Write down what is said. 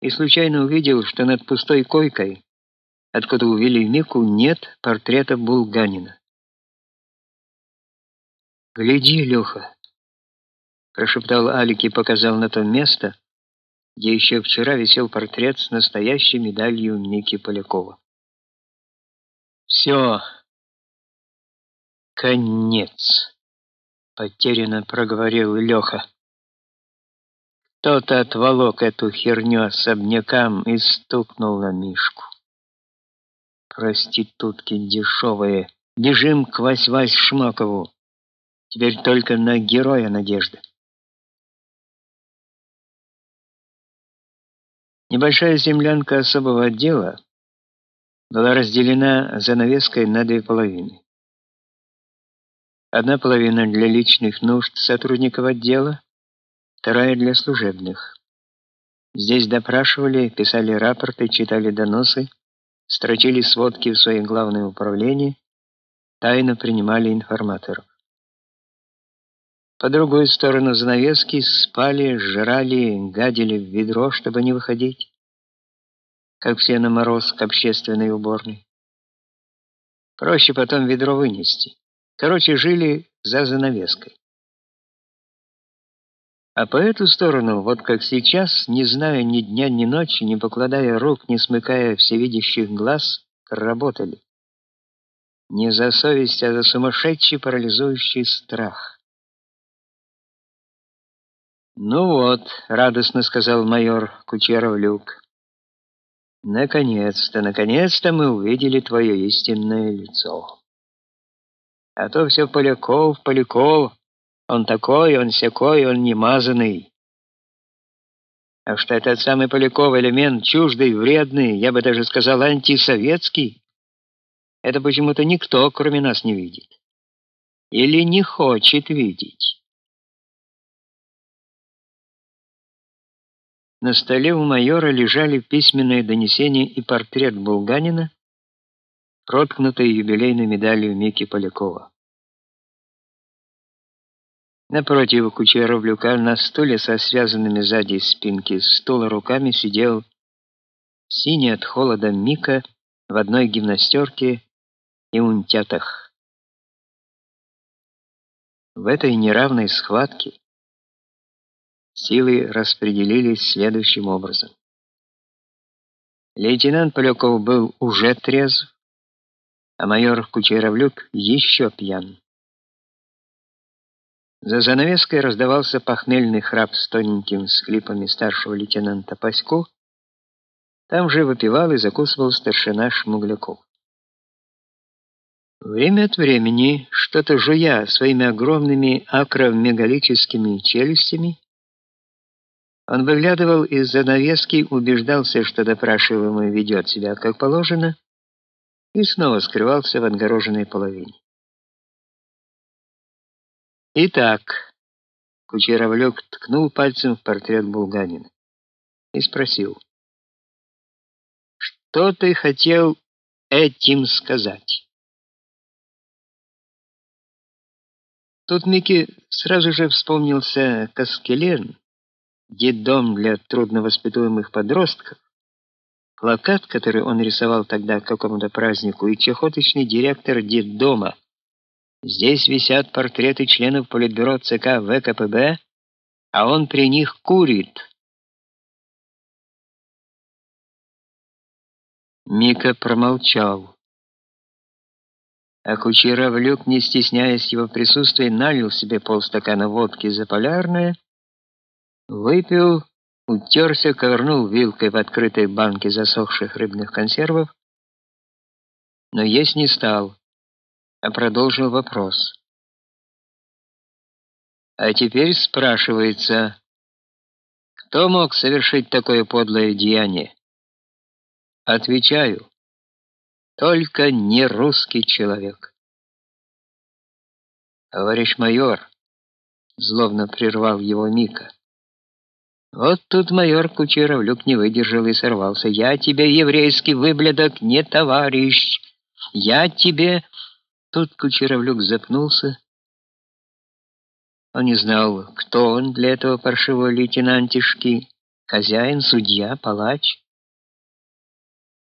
и случайно увидел, что над пустой койкой, откуда увели Мику, нет портрета Булганина. "Гляди, Леха!» — прошептал Алик и показал на то место, где еще вчера висел портрет с настоящей медалью Ники Полякова. Все. Конец, потерянно проговорил Леха. Кто-то отволок эту херню особнякам и стукнул на Мишку. Проститутки дешевые. Бежим к Вась-Вась Шмакову. Теперь только на героя надежда. Небольшая землянка особого отдела была разделена занавеской на две половины. Одна половина для личных нужд сотрудников отдела, вторая для служебных. Здесь допрашивали, писали рапорты, читали доносы, строчили сводки в свои главные управления, тайно принимали информаторов. По другую сторону занавески спали, жрали, гадили в ведро, чтобы не выходить, как все на мороз к общественной уборной. Проще потом ведро вынести. Короче, жили за занавеской. А по эту сторону, вот как сейчас, не зная ни дня, ни ночи, не покладая рук, не смыкая всевидящих глаз, работали. Не за совесть, а за сумасшедший парализующий страх. Ну вот, радостно сказал майор Кучеров-Люк. Наконец-то, наконец-то мы увидели твое истинное лицо. А то все Поляков, Поляков, он такой, он сякой, он немазанный. А что этот самый Поляков элемент чуждый, вредный, я бы даже сказал антисоветский, это почему-то никто, кроме нас, не видит. Или не хочет видеть. На столе у майора лежали письменные донесения и портрет Булганина, проткнутый юбилейной медалью Мики Полякова. Напротив Кучеров-Люка на стуле со связанными сзади спинки стула руками сидел синий от холода Мика в одной гимнастерке и унтятах. В этой неравной схватке Силы распределились следующим образом. Лейтенант Поляков был уже трезв, а майор Кучеровлюк еще пьян. За занавеской раздавался похмельный храп с тоненьким схлипами старшего лейтенанта Пасько. Там же выпивал и закусывал старшина Шмугляков. Время от времени, что-то жуя своими огромными акромегалическими челюстями, он выглядывал из занавески, убеждался, что допрашиваемый ведет себя как положено, и снова скрывался в отгороженной половине. Итак, Кучеровлёк ткнул пальцем в портрет Булганина и спросил: "Что ты хотел этим сказать?" Тут Микки сразу же вспомнился Каскелен детдом для трудновоспитуемых подростков, плакат, который он рисовал тогда к какому-то празднику, и чехоточный директор детдома. Здесь висят портреты членов политбюро ЦК ВКПБ, а он при них курит. Мика промолчал. А Кучеров Люк, не стесняясь его присутствия, налил себе полстакана водки за полярное Выпил, утерся, ковырнул вилкой в открытой банке засохших рыбных консервов, но есть не стал, продолжил вопрос. А теперь спрашивается, кто мог совершить такое подлое деяние? Отвечаю: только не русский человек. Товарищ майор, злобно прервал его Мика. Вот тут майор Кучеровлюк не выдержал и сорвался. Я тебе, еврейский выблядок, не товарищ. Я тебе Тут Кучеровлюк запнулся. Он не знал, кто он для этого паршивого лейтенантишки, Хозяин, судья, палач